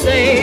say